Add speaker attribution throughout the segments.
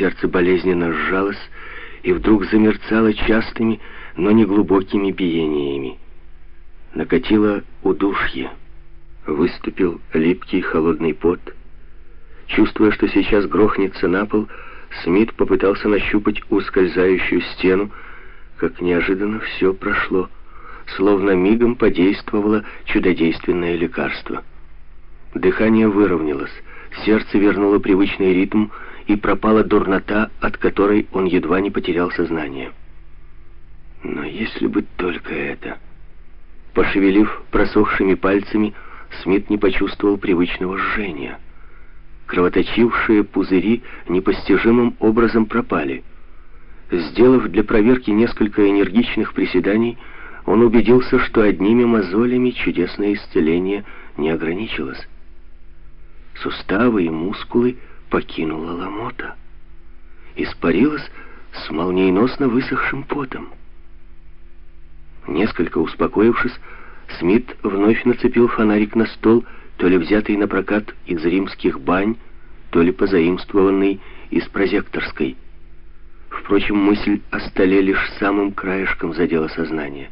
Speaker 1: Сердце болезненно сжалось и вдруг замерцало частыми, но не глубокими биениями. Накатило удушье. Выступил липкий холодный пот. Чувствуя, что сейчас грохнется на пол, Смит попытался нащупать ускользающую стену, как неожиданно все прошло, словно мигом подействовало чудодейственное лекарство. Дыхание выровнялось, сердце вернуло привычный ритм, и пропала дурнота, от которой он едва не потерял сознание. Но если бы только это... Пошевелив просохшими пальцами, Смит не почувствовал привычного жжения. Кровоточившие пузыри непостижимым образом пропали. Сделав для проверки несколько энергичных приседаний, он убедился, что одними мозолями чудесное исцеление не ограничилось. Суставы и мускулы покинула ломота. Испарилась с молниеносно высохшим потом. Несколько успокоившись, Смит вновь нацепил фонарик на стол, то ли взятый на прокат из римских бань, то ли позаимствованный из прозекторской. Впрочем, мысль о столе лишь самым краешком задела сознание.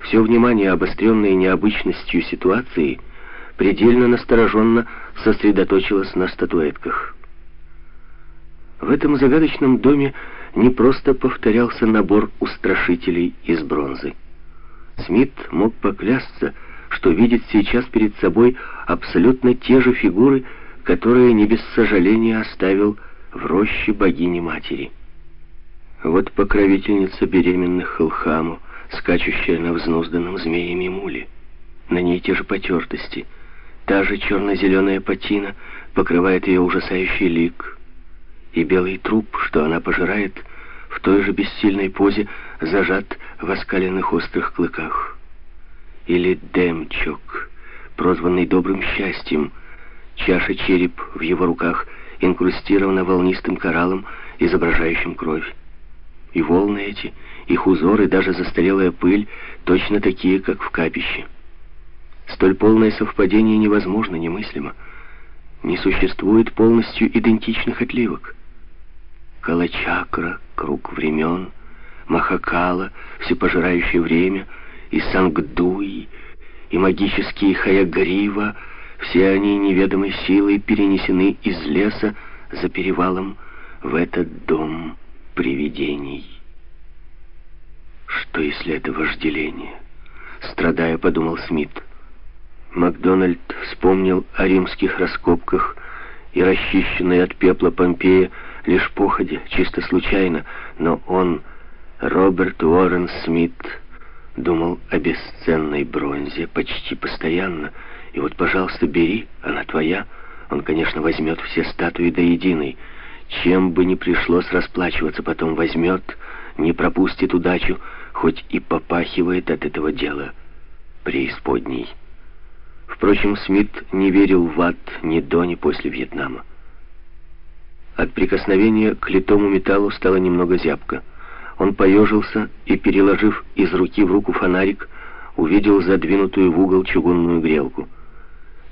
Speaker 1: Все внимание, обостренное необычностью ситуации, предельно настороженно сосредоточилось на статуэтках. В этом загадочном доме не просто повторялся набор устрашителей из бронзы. Смит мог поклясться, что видит сейчас перед собой абсолютно те же фигуры, которые не без сожаления оставил в роще богини-матери. Вот покровительница беременных Хилхаму, скачущая на взнузданном змеями муле. На ней те же потертости. Та же черно-зеленая патина покрывает ее ужасающий лик. И белый труп, что она пожирает, в той же бессильной позе зажат в оскаленных острых клыках. Или Демчок, прозванный добрым счастьем, чаша череп в его руках инкрустирована волнистым кораллом, изображающим кровь. И волны эти, их узоры, даже застарелая пыль, точно такие, как в капище. Столь полное совпадение невозможно, немыслимо. Не существует полностью идентичных отливок. Калачакра, круг времен, Махакала, всепожирающее время, и Сангдуи, и магические Хаягрива, все они неведомой силой перенесены из леса за перевалом в этот дом привидений. Что если это вожделение? Страдая, подумал Смит. Макдональд вспомнил о римских раскопках и расчищенной от пепла Помпея лишь походе, чисто случайно, но он, Роберт Уоррен Смит, думал о бесценной бронзе почти постоянно. И вот, пожалуйста, бери, она твоя. Он, конечно, возьмет все статуи до единой. Чем бы ни пришлось расплачиваться, потом возьмет, не пропустит удачу, хоть и попахивает от этого дела преисподней. Впрочем, Смит не верил в ад ни до, ни после Вьетнама. От прикосновения к литому металлу стало немного зябко. Он поежился и, переложив из руки в руку фонарик, увидел задвинутую в угол чугунную грелку.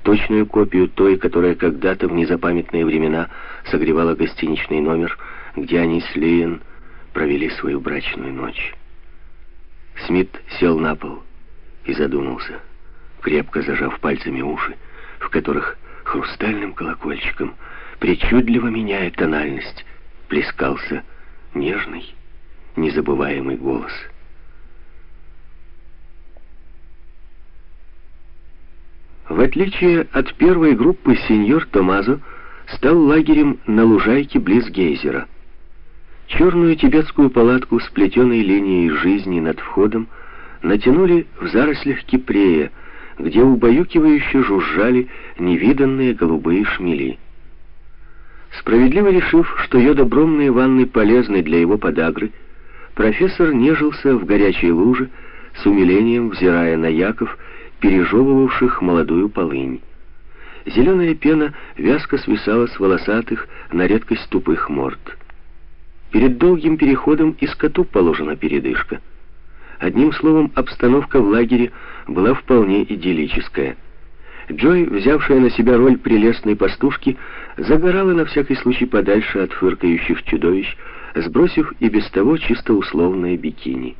Speaker 1: Точную копию той, которая когда-то в незапамятные времена согревала гостиничный номер, где они с Лиен провели свою брачную ночь. Смит сел на пол и задумался, крепко зажав пальцами уши, в которых хрустальным колокольчиком причудливо меняя тональность, плескался нежный, незабываемый голос. В отличие от первой группы, сеньор Томазо стал лагерем на лужайке близ гейзера. Черную тибетскую палатку с плетеной линией жизни над входом натянули в зарослях кипрея, где убаюкивающе жужжали невиданные голубые шмели. Справедливо решив, что йодобромные ванны полезны для его подагры, профессор нежился в горячей луже, с умилением взирая на яков, пережевывавших молодую полынь. Зеленая пена вязко свисала с волосатых, на редкость тупых морд. Перед долгим переходом и скоту положена передышка. Одним словом, обстановка в лагере была вполне идиллическая. Джой, взявшая на себя роль прелестной пастушки, загорала на всякий случай подальше от фыркающих чудовищ, сбросив и без того чисто условное бикини.